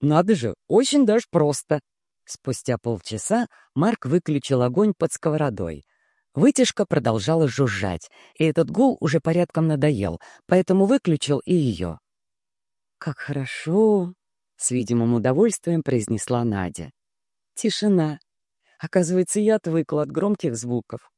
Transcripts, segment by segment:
Надо же, очень даже просто. Спустя полчаса Марк выключил огонь под сковородой. Вытяжка продолжала жужжать, и этот гул уже порядком надоел, поэтому выключил и ее. «Как хорошо!» — с видимым удовольствием произнесла Надя. «Тишина. Оказывается, я отвыкла от громких звуков».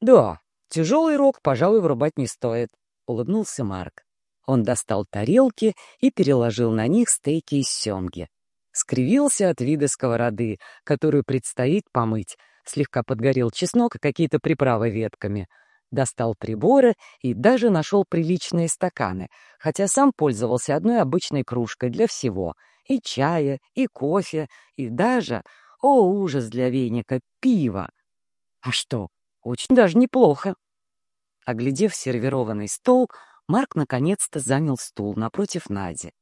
«Да, тяжелый рог, пожалуй, врубать не стоит», — улыбнулся Марк. Он достал тарелки и переложил на них стейки из семги. Скривился от вида сковороды, которую предстоит помыть. Слегка подгорел чеснок и какие-то приправы ветками. Достал приборы и даже нашел приличные стаканы, хотя сам пользовался одной обычной кружкой для всего — и чая, и кофе, и даже, о, ужас для веника, пива. А что, очень даже неплохо. Оглядев сервированный стол, Марк наконец-то занял стул напротив Нади.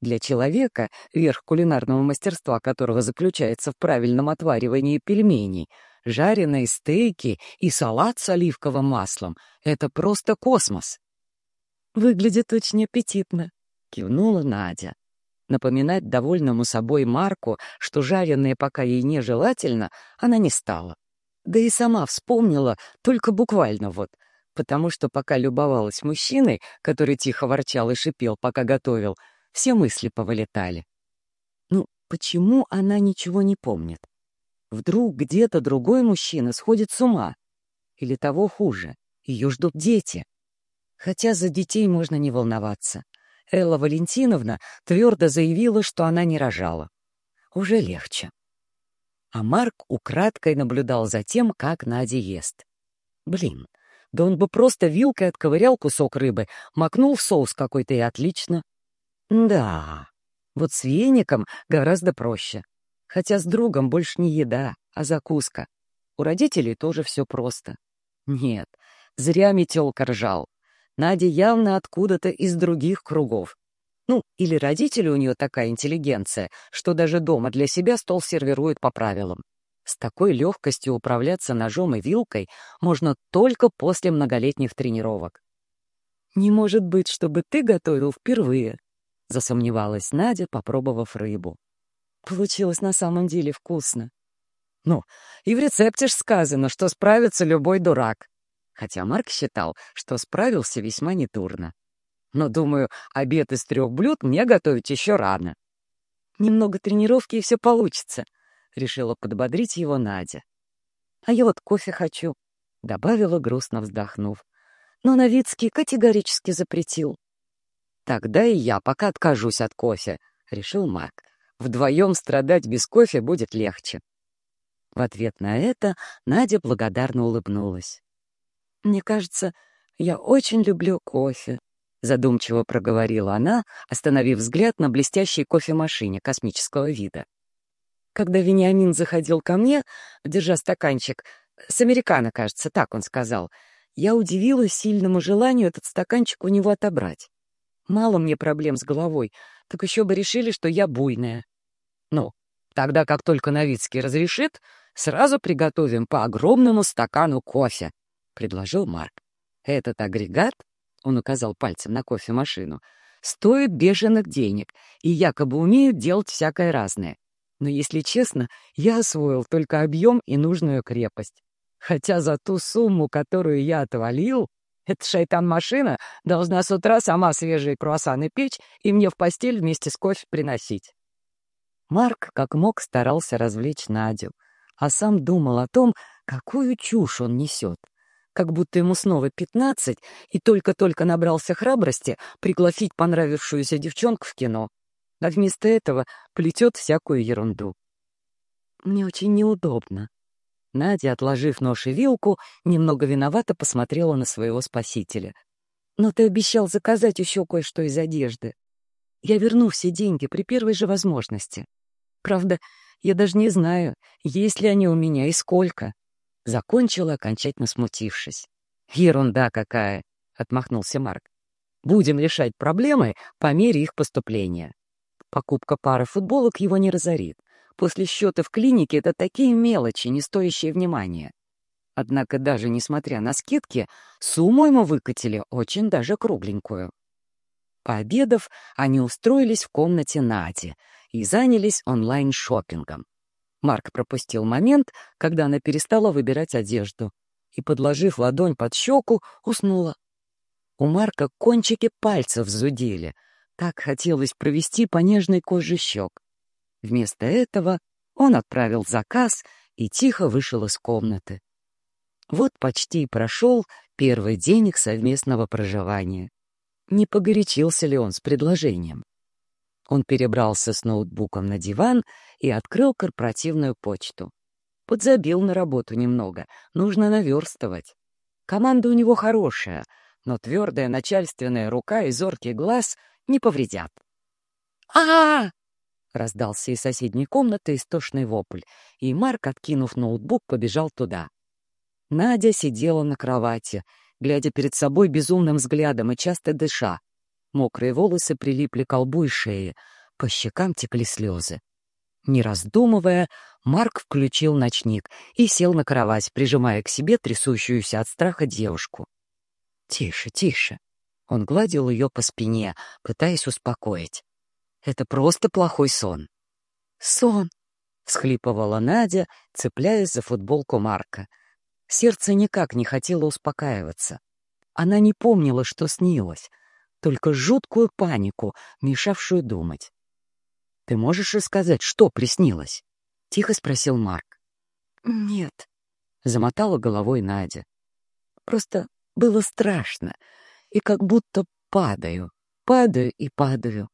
Для человека, верх кулинарного мастерства которого заключается в правильном отваривании пельменей, жареные стейки и салат с оливковым маслом — это просто космос. «Выглядит очень аппетитно», — кивнула Надя. Напоминать довольному собой Марку, что жареное пока ей нежелательно, она не стала. Да и сама вспомнила, только буквально вот — потому что пока любовалась мужчиной, который тихо ворчал и шипел, пока готовил, все мысли повылетали. Ну, почему она ничего не помнит? Вдруг где-то другой мужчина сходит с ума? Или того хуже, ее ждут дети? Хотя за детей можно не волноваться. Элла Валентиновна твердо заявила, что она не рожала. Уже легче. А Марк украдкой наблюдал за тем, как Надя ест. Блин, да он бы просто вилкой отковырял кусок рыбы, макнул в соус какой-то и отлично. Да, вот с веником гораздо проще. Хотя с другом больше не еда, а закуска. У родителей тоже все просто. Нет, зря метелка ржал. Надя явно откуда-то из других кругов. Ну, или родители у нее такая интеллигенция, что даже дома для себя стол сервируют по правилам. С такой легкостью управляться ножом и вилкой можно только после многолетних тренировок. «Не может быть, чтобы ты готовил впервые», — засомневалась Надя, попробовав рыбу. Получилось на самом деле вкусно. Ну, и в рецепте ж сказано, что справится любой дурак. Хотя Марк считал, что справился весьма нетурно. Но, думаю, обед из трех блюд мне готовить еще рано. Немного тренировки, и все получится, — решила подбодрить его Надя. «А я вот кофе хочу», — добавила, грустно вздохнув. «Но Новицкий категорически запретил». «Тогда и я пока откажусь от кофе», — решил Марк. «Вдвоем страдать без кофе будет легче». В ответ на это Надя благодарно улыбнулась. «Мне кажется, я очень люблю кофе», — задумчиво проговорила она, остановив взгляд на блестящей кофемашине космического вида. Когда Вениамин заходил ко мне, держа стаканчик, с американо, кажется, так он сказал, я удивилась сильному желанию этот стаканчик у него отобрать. Мало мне проблем с головой, так еще бы решили, что я буйная. Ну, тогда как только Новицкий разрешит, сразу приготовим по огромному стакану кофе, — предложил Марк. Этот агрегат, — он указал пальцем на кофемашину, — стоит бешеных денег и якобы умеет делать всякое разное. Но, если честно, я освоил только объем и нужную крепость. Хотя за ту сумму, которую я отвалил, эта шайтан-машина должна с утра сама свежие круассаны печь и мне в постель вместе с кофе приносить. Марк как мог старался развлечь Надю, а сам думал о том, какую чушь он несет. Как будто ему снова пятнадцать, и только-только набрался храбрости пригласить понравившуюся девчонку в кино а вместо этого плетет всякую ерунду. Мне очень неудобно. Надя, отложив нож и вилку, немного виновато посмотрела на своего спасителя. «Но ты обещал заказать еще кое-что из одежды. Я верну все деньги при первой же возможности. Правда, я даже не знаю, есть ли они у меня и сколько». Закончила, окончательно смутившись. «Ерунда какая!» — отмахнулся Марк. «Будем решать проблемы по мере их поступления». Покупка пары футболок его не разорит. После счета в клинике это такие мелочи, не стоящие внимания. Однако даже несмотря на скидки, сумму ему выкатили очень даже кругленькую. Пообедав, они устроились в комнате Нади и занялись онлайн-шоппингом. Марк пропустил момент, когда она перестала выбирать одежду, и, подложив ладонь под щеку, уснула. У Марка кончики пальцев зудели. Так хотелось провести по нежной коже щек. Вместо этого он отправил заказ и тихо вышел из комнаты. Вот почти и прошел первый день их совместного проживания. Не погорячился ли он с предложением? Он перебрался с ноутбуком на диван и открыл корпоративную почту. Подзабил на работу немного, нужно наверстывать. Команда у него хорошая, но твердая начальственная рука и зоркий глаз не повредят. а, -а, -а раздался из соседней комнаты истошный вопль, и Марк, откинув ноутбук, побежал туда. Надя сидела на кровати, глядя перед собой безумным взглядом и часто дыша. Мокрые волосы прилипли к лбу и шее, по щекам текли слезы. Не раздумывая, Марк включил ночник и сел на кровать, прижимая к себе трясущуюся от страха девушку. «Тише, тише!» Он гладил ее по спине, пытаясь успокоить. «Это просто плохой сон». «Сон!» — всхлипывала Надя, цепляясь за футболку Марка — Сердце никак не хотело успокаиваться. Она не помнила, что снилось, только жуткую панику, мешавшую думать. «Ты можешь рассказать, что приснилось?» — тихо спросил Марк. «Нет», — замотала головой Надя. «Просто было страшно, и как будто падаю, падаю и падаю.